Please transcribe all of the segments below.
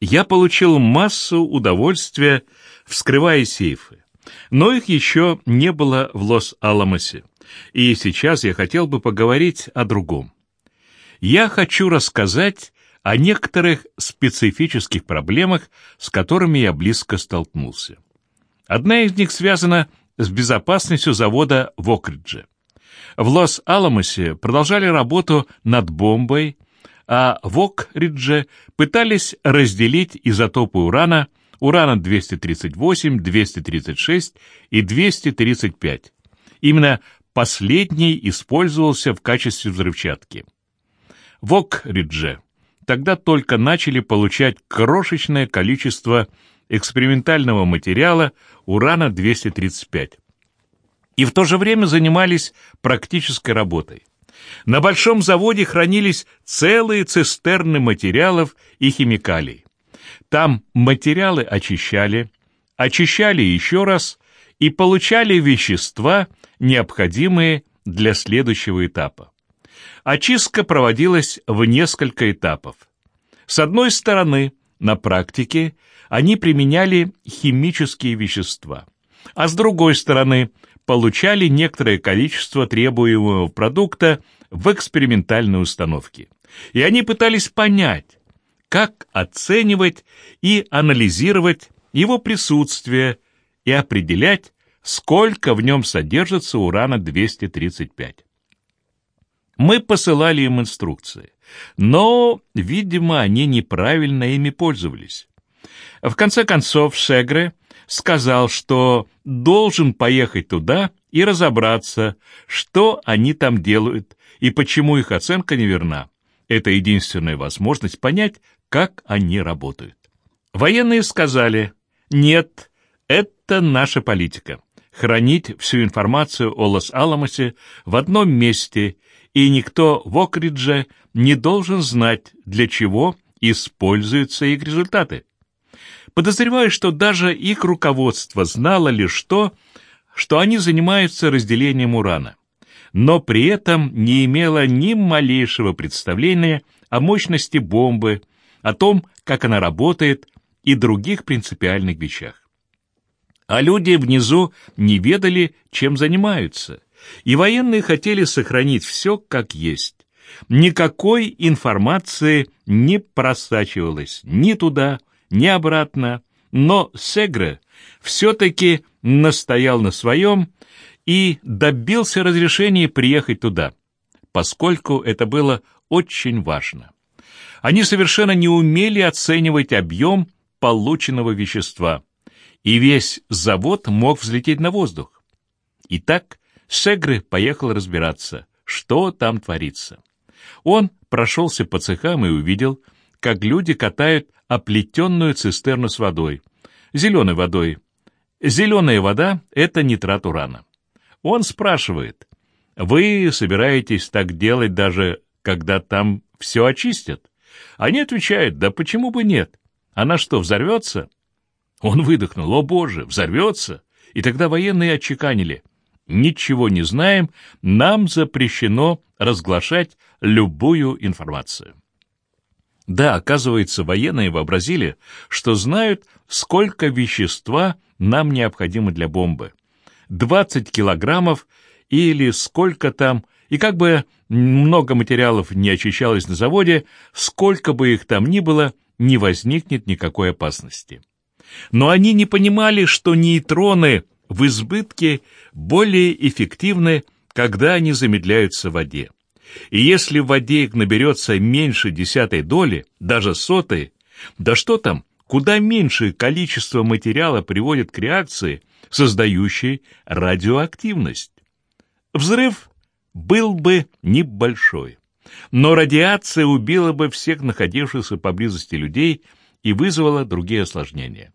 Я получил массу удовольствия, вскрывая сейфы. Но их еще не было в Лос-Аламосе, и сейчас я хотел бы поговорить о другом. Я хочу рассказать о некоторых специфических проблемах, с которыми я близко столкнулся. Одна из них связана с безопасностью завода в Окридже. В Лос-Аламосе продолжали работу над бомбой, а в Окридже пытались разделить изотопы урана урана-238, 236 и 235. Именно последний использовался в качестве взрывчатки. В Окридже тогда только начали получать крошечное количество экспериментального материала урана-235. И в то же время занимались практической работой. На большом заводе хранились целые цистерны материалов и химикалий. Там материалы очищали, очищали еще раз и получали вещества, необходимые для следующего этапа. Очистка проводилась в несколько этапов. С одной стороны, на практике они применяли химические вещества, а с другой стороны, получали некоторое количество требуемого продукта в экспериментальной установке. И они пытались понять, как оценивать и анализировать его присутствие и определять, сколько в нем содержится урана-235. Мы посылали им инструкции, но, видимо, они неправильно ими пользовались. В конце концов, Шегре сказал, что должен поехать туда и разобраться, что они там делают и почему их оценка неверна. Это единственная возможность понять, как они работают. Военные сказали, нет, это наша политика. Хранить всю информацию о Лос-Аламосе в одном месте и никто в Окридже не должен знать, для чего используются их результаты. Подозреваю, что даже их руководство знало лишь то, что они занимаются разделением урана, но при этом не имело ни малейшего представления о мощности бомбы, о том, как она работает и других принципиальных вещах. А люди внизу не ведали, чем занимаются, и военные хотели сохранить все как есть. Никакой информации не просачивалось ни туда, ни обратно, но Сегре все-таки настоял на своем и добился разрешения приехать туда, поскольку это было очень важно. Они совершенно не умели оценивать объем полученного вещества, и весь завод мог взлететь на воздух. Итак, Сегры поехал разбираться, что там творится. Он прошелся по цехам и увидел, как люди катают оплетенную цистерну с водой, зеленой водой. Зеленая вода — это нитрат урана. Он спрашивает, вы собираетесь так делать даже, когда там все очистят? Они отвечают, да почему бы нет? Она что, взорвется? Он выдохнул, о боже, взорвется? И тогда военные отчеканили — ничего не знаем, нам запрещено разглашать любую информацию. Да, оказывается, военные вообразили, что знают, сколько вещества нам необходимо для бомбы. 20 килограммов или сколько там, и как бы много материалов не очищалось на заводе, сколько бы их там ни было, не возникнет никакой опасности. Но они не понимали, что нейтроны в избытке более эффективны, когда они замедляются в воде. И если в воде их наберется меньше десятой доли, даже сотой, да что там, куда меньшее количество материала приводит к реакции, создающей радиоактивность. Взрыв был бы небольшой, но радиация убила бы всех находившихся поблизости людей и вызвала другие осложнения.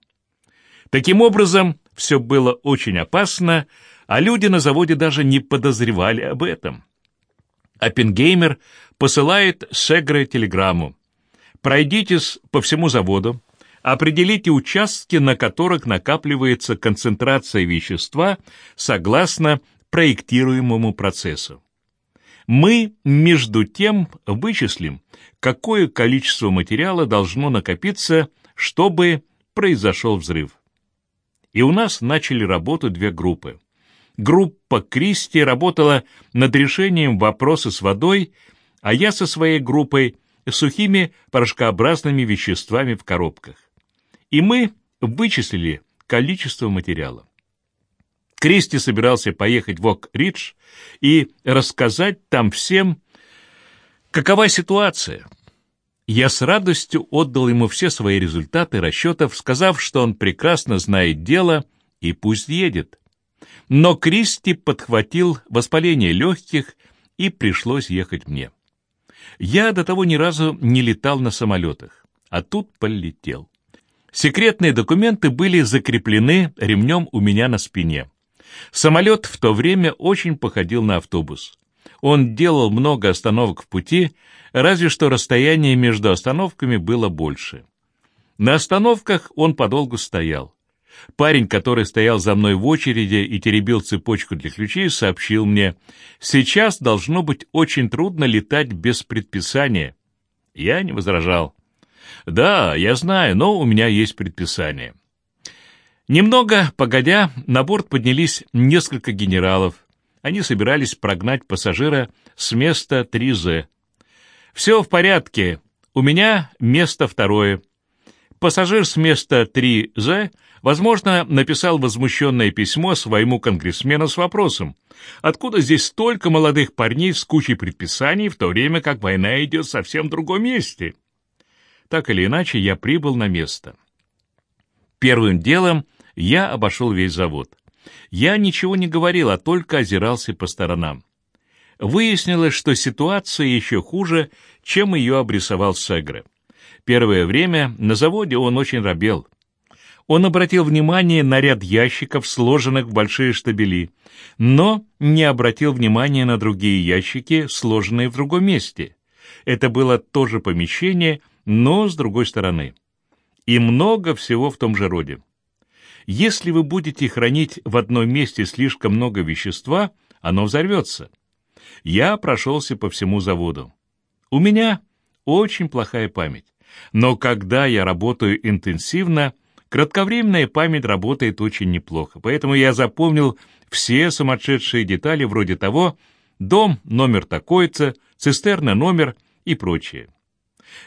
Таким образом, все было очень опасно, а люди на заводе даже не подозревали об этом. Оппенгеймер посылает Шегре телеграмму. «Пройдитесь по всему заводу, определите участки, на которых накапливается концентрация вещества согласно проектируемому процессу. Мы, между тем, вычислим, какое количество материала должно накопиться чтобы произошел взрыв. И у нас начали работу две группы. Группа Кристи работала над решением вопроса с водой, а я со своей группой сухими порошкообразными веществами в коробках. И мы вычислили количество материала. Кристи собирался поехать в Ок-Ридж и рассказать там всем, какова ситуация. Я с радостью отдал ему все свои результаты расчетов, сказав, что он прекрасно знает дело и пусть едет. Но Кристи подхватил воспаление легких, и пришлось ехать мне. Я до того ни разу не летал на самолетах, а тут полетел. Секретные документы были закреплены ремнем у меня на спине. Самолет в то время очень походил на автобус. Он делал много остановок в пути, разве что расстояние между остановками было больше. На остановках он подолгу стоял. Парень, который стоял за мной в очереди и теребил цепочку для ключей, сообщил мне, «Сейчас должно быть очень трудно летать без предписания». Я не возражал. «Да, я знаю, но у меня есть предписание». Немного погодя, на борт поднялись несколько генералов. Они собирались прогнать пассажира с места 3З. «Все в порядке. У меня место второе». Пассажир с места 3З Возможно, написал возмущенное письмо своему конгрессмену с вопросом, откуда здесь столько молодых парней с кучей предписаний, в то время как война идет совсем в другом месте. Так или иначе, я прибыл на место. Первым делом я обошел весь завод. Я ничего не говорил, а только озирался по сторонам. Выяснилось, что ситуация еще хуже, чем ее обрисовал Сегре. Первое время на заводе он очень робел он обратил внимание на ряд ящиков, сложенных в большие штабели, но не обратил внимания на другие ящики, сложенные в другом месте. Это было то же помещение, но с другой стороны. И много всего в том же роде. Если вы будете хранить в одном месте слишком много вещества, оно взорвется. Я прошелся по всему заводу. У меня очень плохая память, но когда я работаю интенсивно, Кратковременная память работает очень неплохо, поэтому я запомнил все сумасшедшие детали вроде того, дом номер такой-то, цистерна номер и прочее.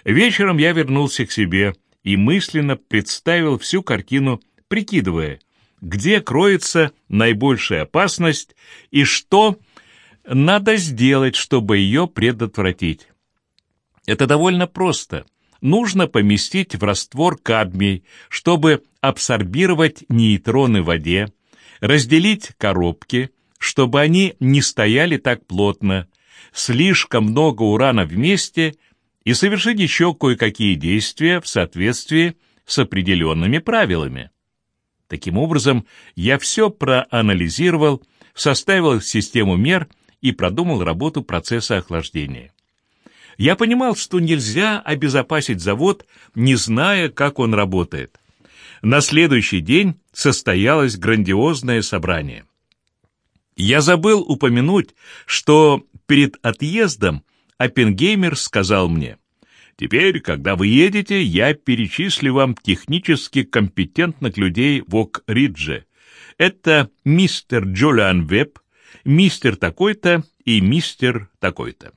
Вечером я вернулся к себе и мысленно представил всю картину, прикидывая, где кроется наибольшая опасность и что надо сделать, чтобы ее предотвратить. Это довольно просто нужно поместить в раствор кадмий, чтобы абсорбировать нейтроны в воде, разделить коробки, чтобы они не стояли так плотно, слишком много урана вместе и совершить еще кое-какие действия в соответствии с определенными правилами. Таким образом, я все проанализировал, составил систему мер и продумал работу процесса охлаждения. Я понимал, что нельзя обезопасить завод, не зная, как он работает. На следующий день состоялось грандиозное собрание. Я забыл упомянуть, что перед отъездом Оппенгеймер сказал мне, «Теперь, когда вы едете, я перечислю вам технически компетентных людей в Ок-Ридже. Это мистер Джолиан Веб, мистер такой-то и мистер такой-то.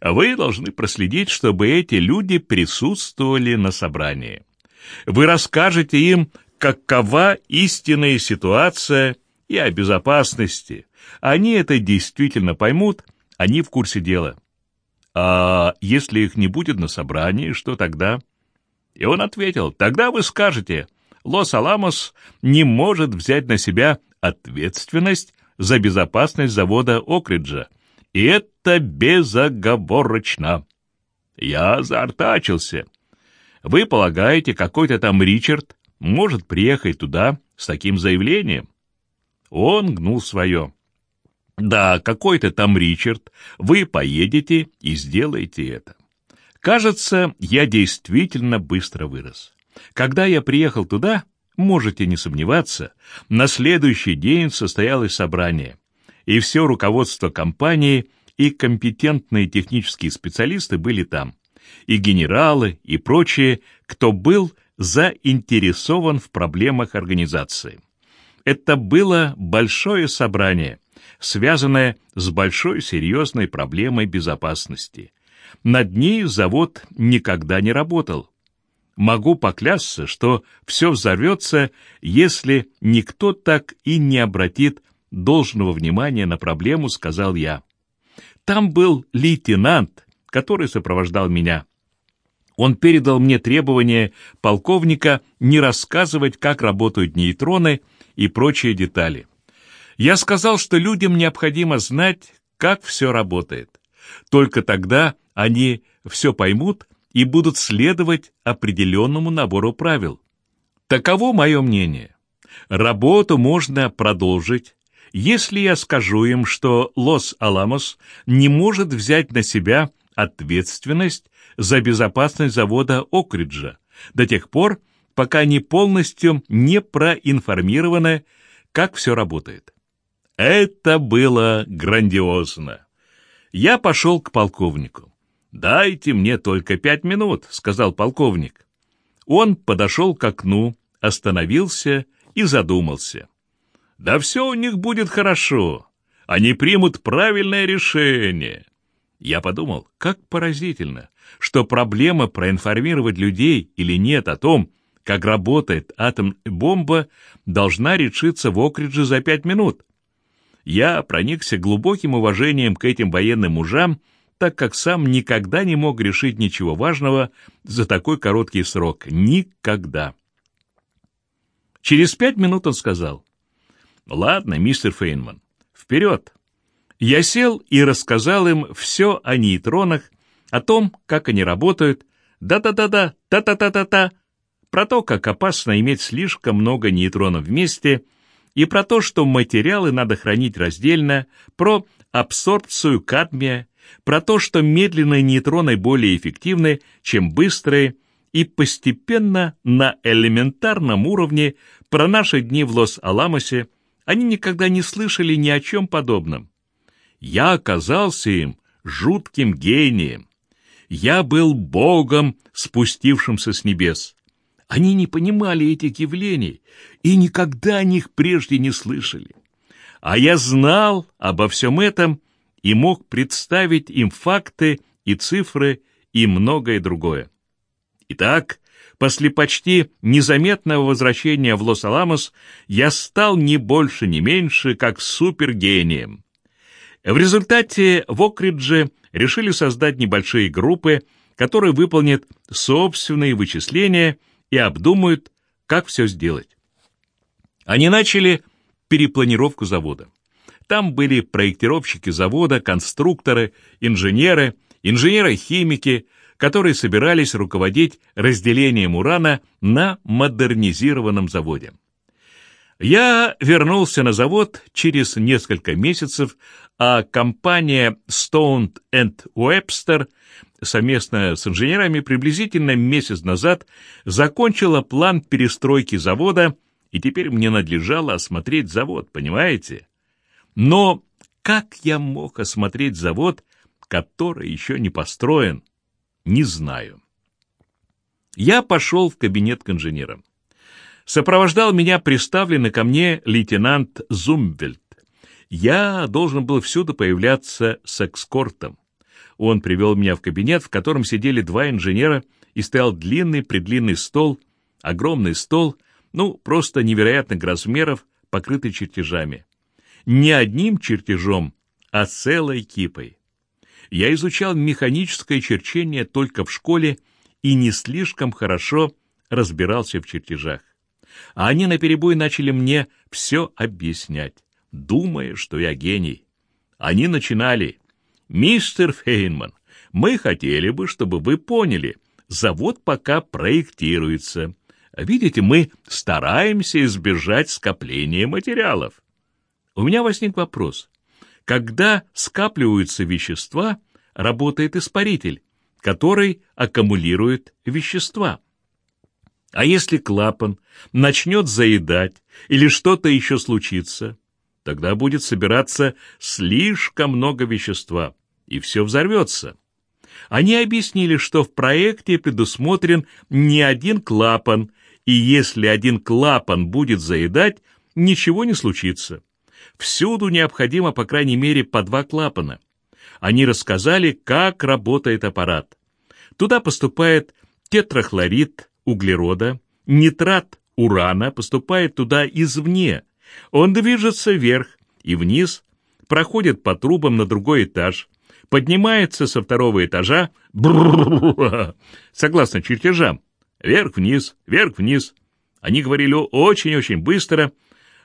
Вы должны проследить, чтобы эти люди присутствовали на собрании. Вы расскажете им, какова истинная ситуация и о безопасности. Они это действительно поймут, они в курсе дела. А если их не будет на собрании, что тогда? И он ответил, тогда вы скажете, Лос-Аламос не может взять на себя ответственность за безопасность завода Окриджа, и это безоговорочно. Я заортачился. Вы полагаете, какой-то там Ричард может приехать туда с таким заявлением? Он гнул свое. Да, какой-то там Ричард, вы поедете и сделаете это. Кажется, я действительно быстро вырос. Когда я приехал туда, можете не сомневаться, на следующий день состоялось собрание и все руководство компании и компетентные технические специалисты были там, и генералы, и прочие, кто был заинтересован в проблемах организации. Это было большое собрание, связанное с большой серьезной проблемой безопасности. Над ней завод никогда не работал. Могу поклясться, что все взорвется, если никто так и не обратит должного внимания на проблему, сказал я. Там был лейтенант, который сопровождал меня. Он передал мне требование полковника не рассказывать, как работают нейтроны и прочие детали. Я сказал, что людям необходимо знать, как все работает. Только тогда они все поймут и будут следовать определенному набору правил. Таково мое мнение. Работу можно продолжить, если я скажу им, что Лос-Аламос не может взять на себя ответственность за безопасность завода Окриджа до тех пор, пока они полностью не проинформированы, как все работает. Это было грандиозно. Я пошел к полковнику. «Дайте мне только пять минут», — сказал полковник. Он подошел к окну, остановился и задумался. «Да все у них будет хорошо. Они примут правильное решение». Я подумал, как поразительно, что проблема проинформировать людей или нет о том, как работает атомная бомба, должна решиться в Окридже за пять минут. Я проникся глубоким уважением к этим военным мужам, так как сам никогда не мог решить ничего важного за такой короткий срок. Никогда. Через пять минут он сказал, «Ладно, мистер Фейнман, вперед!» Я сел и рассказал им все о нейтронах, о том, как они работают, да-да-да-да, та-та-та-та-та, про то, как опасно иметь слишком много нейтронов вместе, и про то, что материалы надо хранить раздельно, про абсорбцию кадмия, про то, что медленные нейтроны более эффективны, чем быстрые, и постепенно на элементарном уровне про наши дни в Лос-Аламосе они никогда не слышали ни о чем подобном. Я оказался им жутким гением. Я был Богом, спустившимся с небес. Они не понимали этих явлений и никогда о них прежде не слышали. А я знал обо всем этом и мог представить им факты и цифры и многое другое. Итак, после почти незаметного возвращения в Лос-Аламос я стал не больше, не меньше, как супергением. В результате в Окридже решили создать небольшие группы, которые выполнят собственные вычисления – и обдумают, как все сделать. Они начали перепланировку завода. Там были проектировщики завода, конструкторы, инженеры, инженеры-химики, которые собирались руководить разделением урана на модернизированном заводе. Я вернулся на завод через несколько месяцев, а компания Stone Webster совместно с инженерами приблизительно месяц назад закончила план перестройки завода, и теперь мне надлежало осмотреть завод, понимаете? Но как я мог осмотреть завод, который еще не построен, не знаю. Я пошел в кабинет к инженерам. Сопровождал меня приставленный ко мне лейтенант Зумвельд. Я должен был всюду появляться с экскортом. Он привел меня в кабинет, в котором сидели два инженера, и стоял длинный-предлинный стол, огромный стол, ну, просто невероятных размеров, покрытый чертежами. Не одним чертежом, а целой кипой. Я изучал механическое черчение только в школе и не слишком хорошо разбирался в чертежах. А они наперебой начали мне все объяснять, думая, что я гений. Они начинали «Мистер Фейнман, мы хотели бы, чтобы вы поняли, завод пока проектируется. Видите, мы стараемся избежать скопления материалов». У меня возник вопрос. Когда скапливаются вещества, работает испаритель, который аккумулирует вещества. А если клапан начнет заедать или что-то еще случится, тогда будет собираться слишком много вещества, и все взорвется. Они объяснили, что в проекте предусмотрен не один клапан, и если один клапан будет заедать, ничего не случится. Всюду необходимо по крайней мере по два клапана. Они рассказали, как работает аппарат. Туда поступает тетрахлорид углерода, нитрат урана поступает туда извне. Он движется вверх и вниз, проходит по трубам на другой этаж, поднимается со второго этажа, согласно чертежам, вверх-вниз, вверх-вниз. Они говорили очень-очень быстро,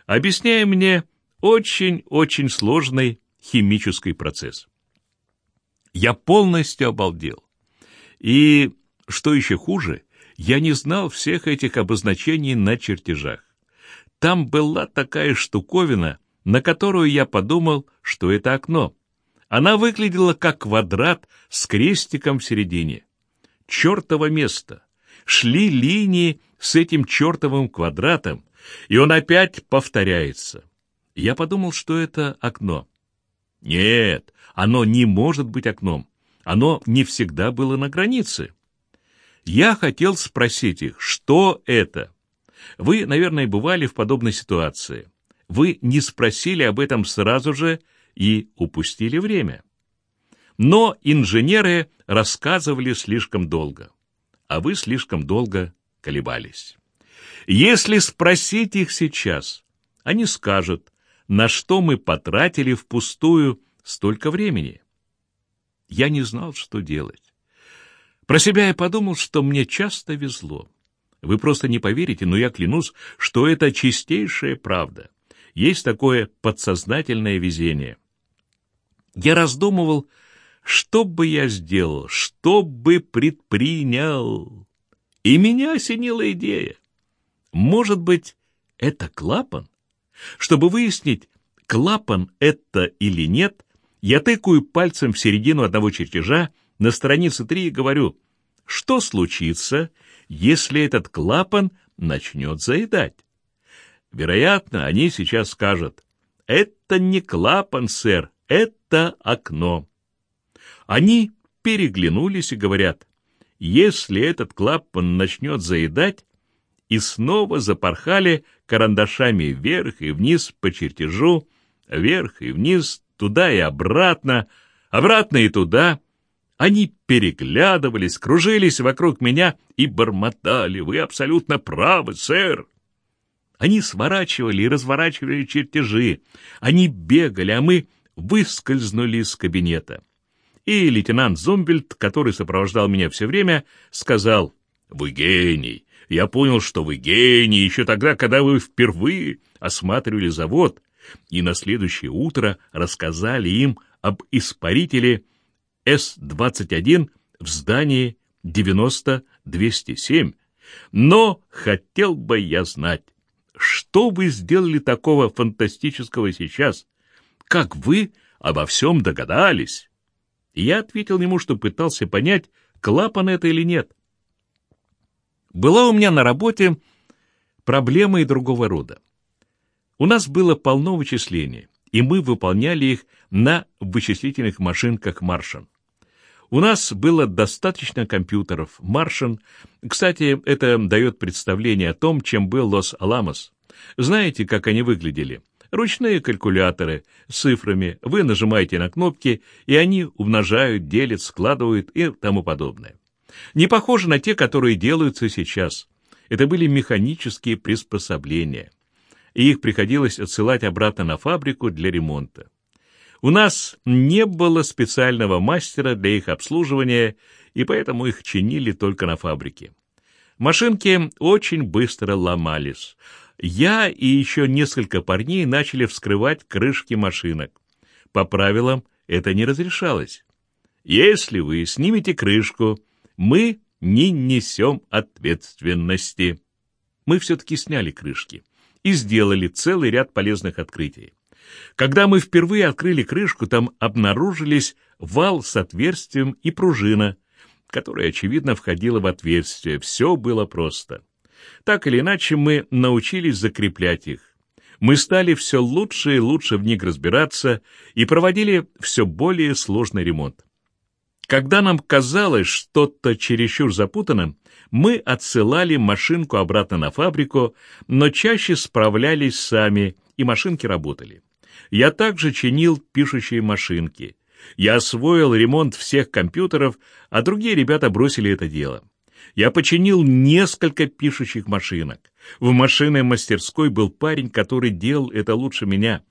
объясняя мне очень-очень сложный химический процесс. Я полностью обалдел. И, что еще хуже, я не знал всех этих обозначений на чертежах. Там была такая штуковина, на которую я подумал, что это окно. Она выглядела как квадрат с крестиком в середине. Чертово место. Шли линии с этим чертовым квадратом, и он опять повторяется. Я подумал, что это окно. Нет, оно не может быть окном. Оно не всегда было на границе. Я хотел спросить их, что это? Вы, наверное, бывали в подобной ситуации. Вы не спросили об этом сразу же и упустили время. Но инженеры рассказывали слишком долго, а вы слишком долго колебались. Если спросить их сейчас, они скажут, на что мы потратили впустую столько времени. Я не знал, что делать. Про себя я подумал, что мне часто везло. Вы просто не поверите, но я клянусь, что это чистейшая правда. Есть такое подсознательное везение. Я раздумывал, что бы я сделал, что бы предпринял. И меня осенила идея. Может быть, это клапан? Чтобы выяснить, клапан это или нет, я тыкаю пальцем в середину одного чертежа на странице 3 и говорю, что случится, если этот клапан начнет заедать. Вероятно, они сейчас скажут, это не клапан, сэр, это окно. Они переглянулись и говорят, если этот клапан начнет заедать, и снова запорхали карандашами вверх и вниз по чертежу, вверх и вниз, туда и обратно, обратно и туда. Они переглядывались, кружились вокруг меня и бормотали. «Вы абсолютно правы, сэр!» Они сворачивали и разворачивали чертежи. Они бегали, а мы выскользнули из кабинета. И лейтенант Зумбельд, который сопровождал меня все время, сказал, «Вы гений! Я понял, что вы гений еще тогда, когда вы впервые осматривали завод, и на следующее утро рассказали им об испарителе С-21 в здании 90-207. Но хотел бы я знать, что вы сделали такого фантастического сейчас? Как вы обо всем догадались? Я ответил ему, что пытался понять, клапан это или нет. Была у меня на работе проблема и другого рода. У нас было полно вычислений, и мы выполняли их на вычислительных машинках Маршан. У нас было достаточно компьютеров. Маршан, кстати, это дает представление о том, чем был Лос-Аламос. Знаете, как они выглядели? Ручные калькуляторы с цифрами. Вы нажимаете на кнопки, и они умножают, делят, складывают и тому подобное. Не похожи на те, которые делаются сейчас. Это были механические приспособления. И их приходилось отсылать обратно на фабрику для ремонта. У нас не было специального мастера для их обслуживания, и поэтому их чинили только на фабрике. Машинки очень быстро ломались. Я и еще несколько парней начали вскрывать крышки машинок. По правилам это не разрешалось. Если вы снимете крышку, мы не несем ответственности. Мы все-таки сняли крышки и сделали целый ряд полезных открытий. Когда мы впервые открыли крышку, там обнаружились вал с отверстием и пружина, которая, очевидно, входила в отверстие. Все было просто. Так или иначе, мы научились закреплять их. Мы стали все лучше и лучше в них разбираться и проводили все более сложный ремонт. Когда нам казалось что-то чересчур запутанным, мы отсылали машинку обратно на фабрику, но чаще справлялись сами, и машинки работали. Я также чинил пишущие машинки. Я освоил ремонт всех компьютеров, а другие ребята бросили это дело. Я починил несколько пишущих машинок. В машинной мастерской был парень, который делал это лучше меня.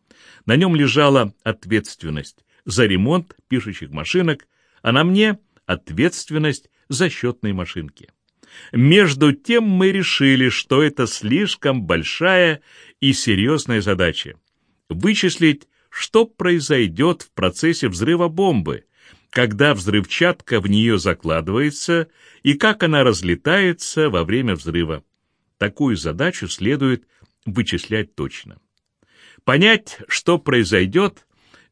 На нем лежала ответственность за ремонт пишущих машинок, а на мне ответственность за счетные машинки. Между тем мы решили, что это слишком большая и серьезная задача. Вычислить, что произойдет в процессе взрыва бомбы, когда взрывчатка в нее закладывается и как она разлетается во время взрыва. Такую задачу следует вычислять точно. Понять, что произойдет,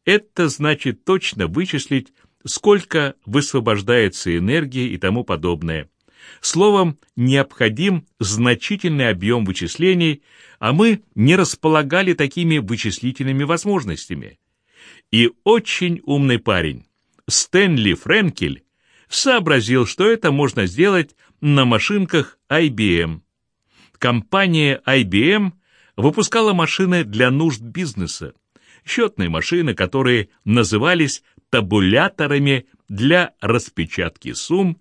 это значит точно вычислить, сколько высвобождается энергии и тому подобное. Словом, необходим значительный объем вычислений, а мы не располагали такими вычислительными возможностями. И очень умный парень, Стэнли Френкель, сообразил, что это можно сделать на машинках IBM. Компания IBM выпускала машины для нужд бизнеса, счетные машины, которые назывались табуляторами для распечатки сумм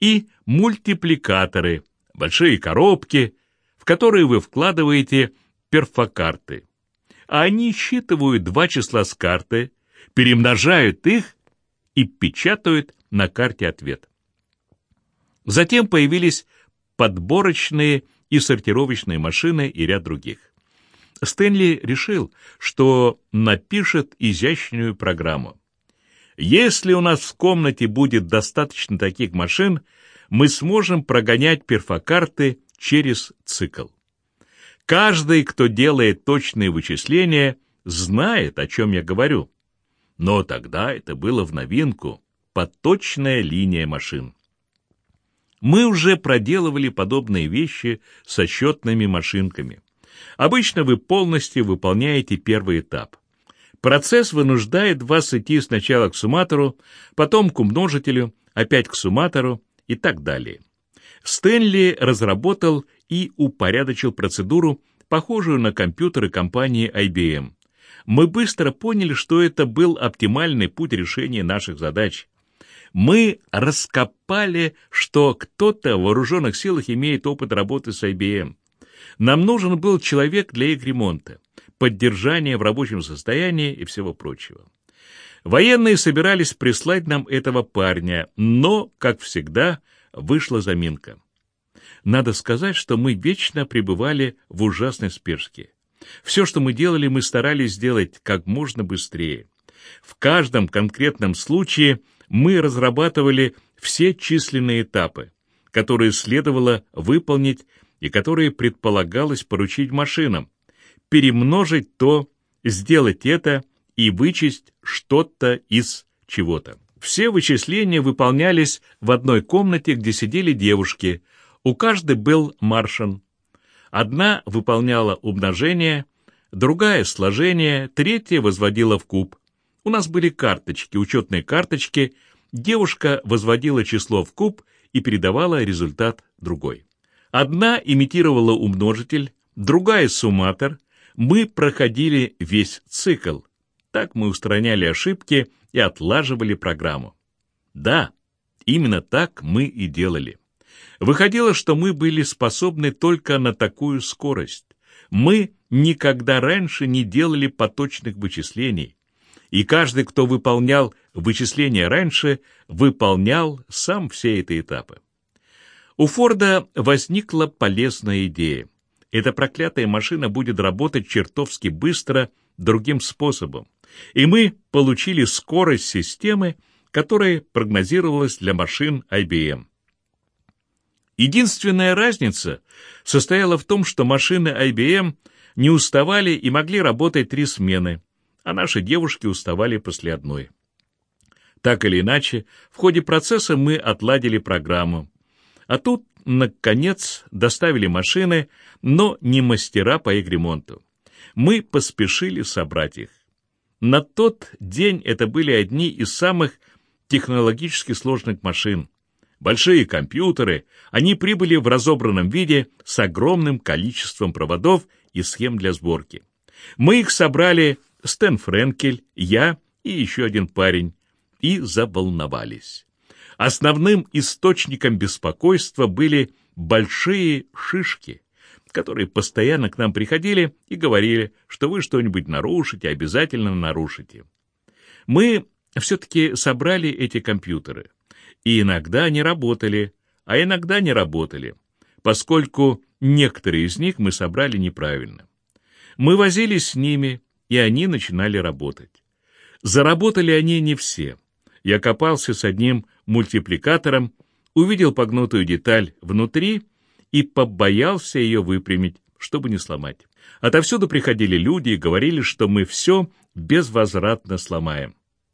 и мультипликаторы, большие коробки, в которые вы вкладываете перфокарты. А они считывают два числа с карты, перемножают их и печатают на карте ответ. Затем появились подборочные и сортировочные машины и ряд других. Стэнли решил, что напишет изящную программу. Если у нас в комнате будет достаточно таких машин, мы сможем прогонять перфокарты через цикл. Каждый, кто делает точные вычисления, знает, о чем я говорю. Но тогда это было в новинку, поточная линия машин. Мы уже проделывали подобные вещи со счетными машинками. Обычно вы полностью выполняете первый этап. Процесс вынуждает вас идти сначала к сумматору, потом к умножителю, опять к сумматору и так далее. Стэнли разработал и упорядочил процедуру, похожую на компьютеры компании IBM. Мы быстро поняли, что это был оптимальный путь решения наших задач. Мы раскопали, что кто-то в вооруженных силах имеет опыт работы с IBM. Нам нужен был человек для их ремонта, поддержания в рабочем состоянии и всего прочего. Военные собирались прислать нам этого парня, но, как всегда, вышла заминка. Надо сказать, что мы вечно пребывали в ужасной спешке. Все, что мы делали, мы старались сделать как можно быстрее. В каждом конкретном случае мы разрабатывали все численные этапы, которые следовало выполнить и которые предполагалось поручить машинам, перемножить то, сделать это и вычесть что-то из чего-то. Все вычисления выполнялись в одной комнате, где сидели девушки. У каждой был маршан. Одна выполняла умножение, другая — сложение, третья возводила в куб. У нас были карточки, учетные карточки. Девушка возводила число в куб и передавала результат другой. Одна имитировала умножитель, другая — сумматор. Мы проходили весь цикл. Так мы устраняли ошибки и отлаживали программу. Да, именно так мы и делали. Выходило, что мы были способны только на такую скорость. Мы никогда раньше не делали поточных вычислений и каждый, кто выполнял вычисления раньше, выполнял сам все эти этапы. У Форда возникла полезная идея. Эта проклятая машина будет работать чертовски быстро другим способом, и мы получили скорость системы, которая прогнозировалась для машин IBM. Единственная разница состояла в том, что машины IBM не уставали и могли работать три смены – а наши девушки уставали после одной. Так или иначе, в ходе процесса мы отладили программу. А тут, наконец, доставили машины, но не мастера по их ремонту. Мы поспешили собрать их. На тот день это были одни из самых технологически сложных машин. Большие компьютеры, они прибыли в разобранном виде с огромным количеством проводов и схем для сборки. Мы их собрали, Стэн Френкель, я и еще один парень, и заволновались. Основным источником беспокойства были большие шишки, которые постоянно к нам приходили и говорили, что вы что-нибудь нарушите, обязательно нарушите. Мы все-таки собрали эти компьютеры, и иногда они работали, а иногда не работали, поскольку некоторые из них мы собрали неправильно. Мы возились с ними, и они начинали работать. Заработали они не все. Я копался с одним мультипликатором, увидел погнутую деталь внутри и побоялся ее выпрямить, чтобы не сломать. Отовсюду приходили люди и говорили, что мы все безвозвратно сломаем.